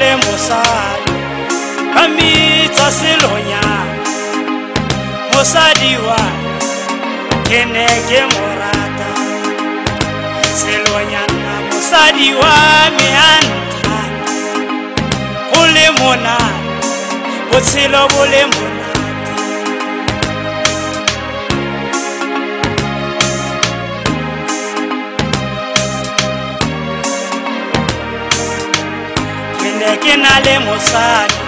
le mosadi ba mitsa selonyana mosadi wa ke ne ke mo rata selonyana mosadi wa me a nthata go le monate botshelo bo le monate ke na le mosadi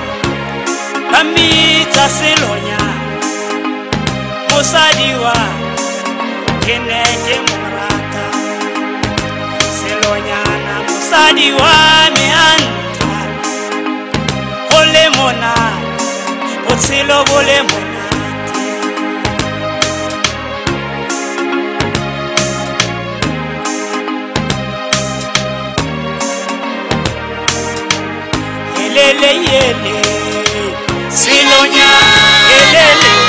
ba mmitsa selonya mosadi wa ke ne ke mo rata selonyana mosadi wa me a ntla go le mona botshelo bo le mona yele yele silonya yelele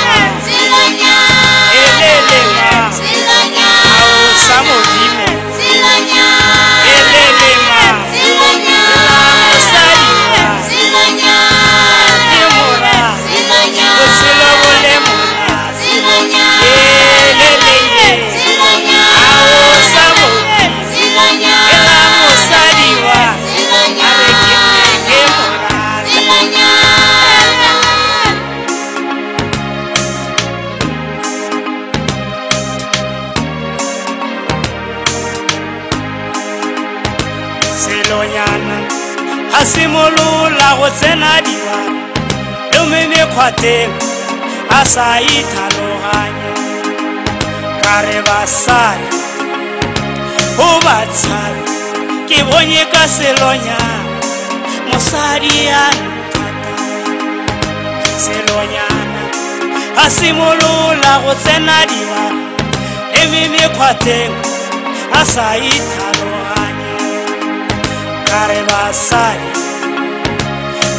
mmalonyana ga simolola go tsena diwana le me mekgwateng a sa ithaloganya ka re basale go ba tshale ke bonye ka selonyana mosadi ya nthata selonyana ga simolola go tsena diwana le me mekgwateng a sa ithalo zvakare vasari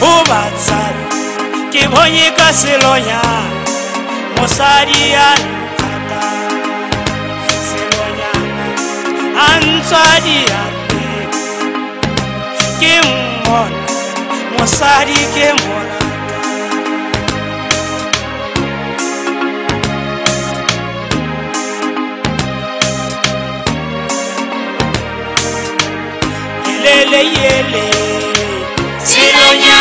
uvatsari kivonyika siloya musari yani aa siloya antswadi yane kimona musari kemona yele, silonya.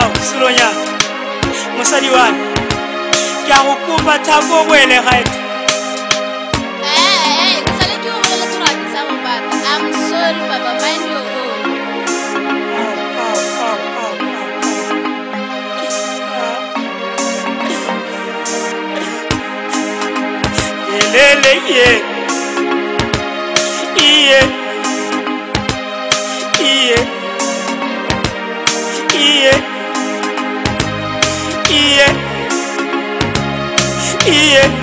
gago selonyana mosadi wa ke a go kopa thako boele gaeta lele iye iye iye Yeah